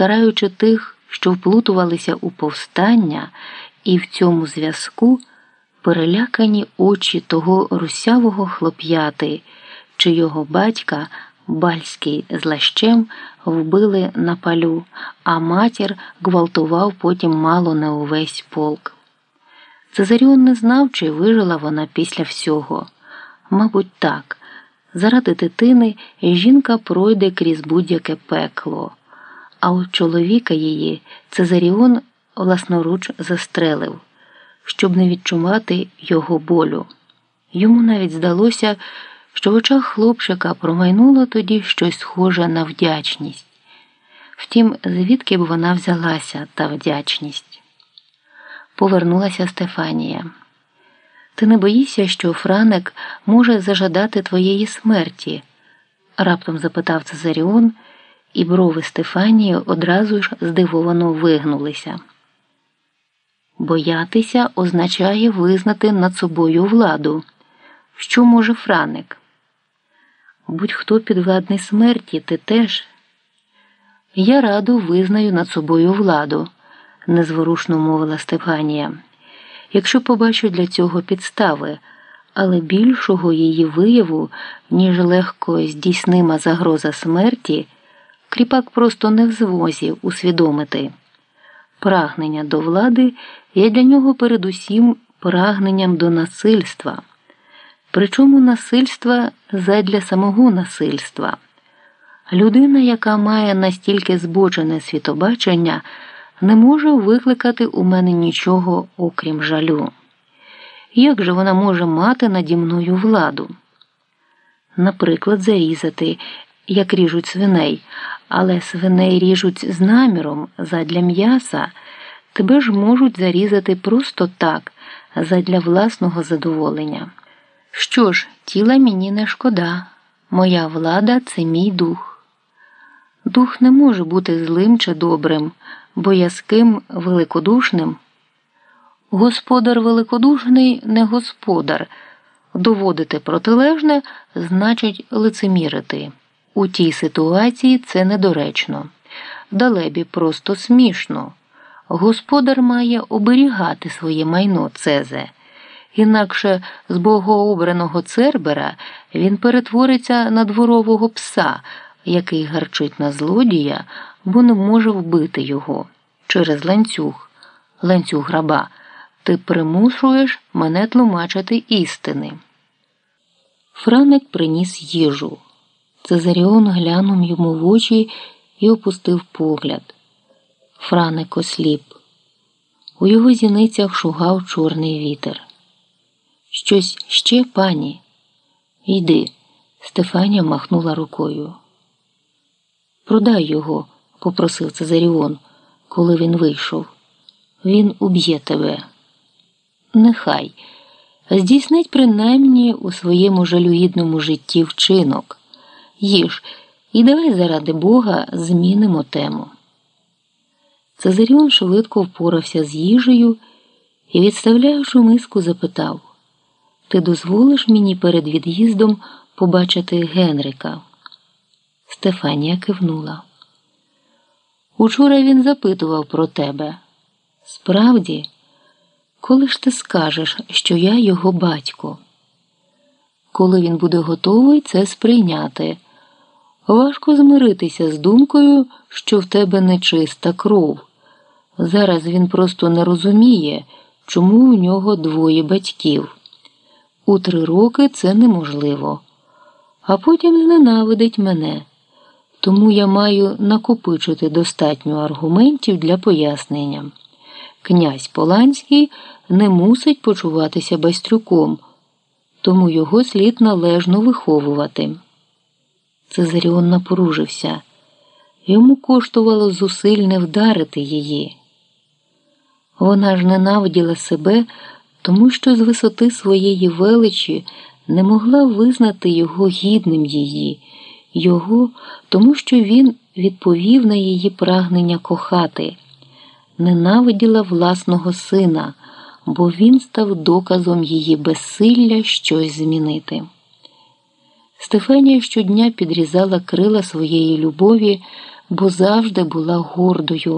караючи тих, що вплутувалися у повстання, і в цьому зв'язку перелякані очі того русявого хлоп'яти, чи його батька, бальський з лащем, вбили на палю, а матір гвалтував потім мало не увесь полк. Цезаріон не знав, чи вижила вона після всього. Мабуть, так. Заради дитини жінка пройде крізь будь-яке пекло, а от чоловіка її Цезаріон власноруч застрелив, щоб не відчувати його болю. Йому навіть здалося, що в очах хлопчика промайнуло тоді щось схоже на вдячність. Втім, звідки б вона взялася та вдячність? Повернулася Стефанія. Ти не боїшся, що Франик може зажадати твоєї смерті? раптом запитав Цезаріон, і брови Стефанії одразу ж здивовано вигнулися. Боятися означає визнати над собою владу. Що може Франик? Будь-хто підвладний смерті, ти теж. Я раду визнаю над собою владу, незворушно мовила Стефанія якщо побачу для цього підстави, але більшого її вияву, ніж легко здійснима загроза смерті, кріпак просто не в звозі усвідомити. Прагнення до влади є для нього передусім прагненням до насильства, причому насильства задля самого насильства. Людина, яка має настільки збочене світобачення, не може викликати у мене нічого, окрім жалю. Як же вона може мати наді мною владу? Наприклад, зарізати, як ріжуть свиней, але свиней ріжуть з наміром задля м'яса, тебе ж можуть зарізати просто так, задля власного задоволення. Що ж, тіла мені не шкода, моя влада це мій дух. Дух не може бути злим чи добрим боязким великодушним. Господар великодушний не господар. Доводити протилежне значить лицемірити. У тій ситуації це недоречно. Далебі просто смішно. Господар має оберігати своє майно Цезе. Інакше з богообраного Цербера він перетвориться на дворового пса, який гарчить на злодія бо не може вбити його через ланцюг, ланцюг раба. Ти примушуєш мене тлумачити істини. Франик приніс їжу. Цезаріон глянув йому в очі і опустив погляд. Франик осліп. У його зіницях шугав чорний вітер. Щось ще, пані? Йди. Стефанія махнула рукою. Продай його попросив Цезаріон, коли він вийшов. Він уб'є тебе. Нехай здійснить принаймні у своєму жалюгідному житті вчинок. Їж, і давай заради Бога змінимо тему. Цезаріон швидко впорався з їжею і, відставляючи миску, запитав Ти дозволиш мені перед від'їздом побачити Генрика? Стефанія кивнула. Учора він запитував про тебе. Справді, коли ж ти скажеш, що я його батько? Коли він буде готовий це сприйняти, важко змиритися з думкою, що в тебе нечиста кров. Зараз він просто не розуміє, чому у нього двоє батьків. У три роки це неможливо, а потім зненавидить мене. Тому я маю накопичити достатньо аргументів для пояснення. Князь Поланський не мусить почуватися байстрюком, тому його слід належно виховувати. Цезаріон напружився. Йому коштувало зусиль не вдарити її. Вона ж ненавиділа себе, тому що з висоти своєї величі не могла визнати його гідним її його, тому що він відповів на її прагнення кохати, ненавиділа власного сина, бо він став доказом її безсилля щось змінити. Стефанія щодня підрізала крила своєї любові, бо завжди була гордою,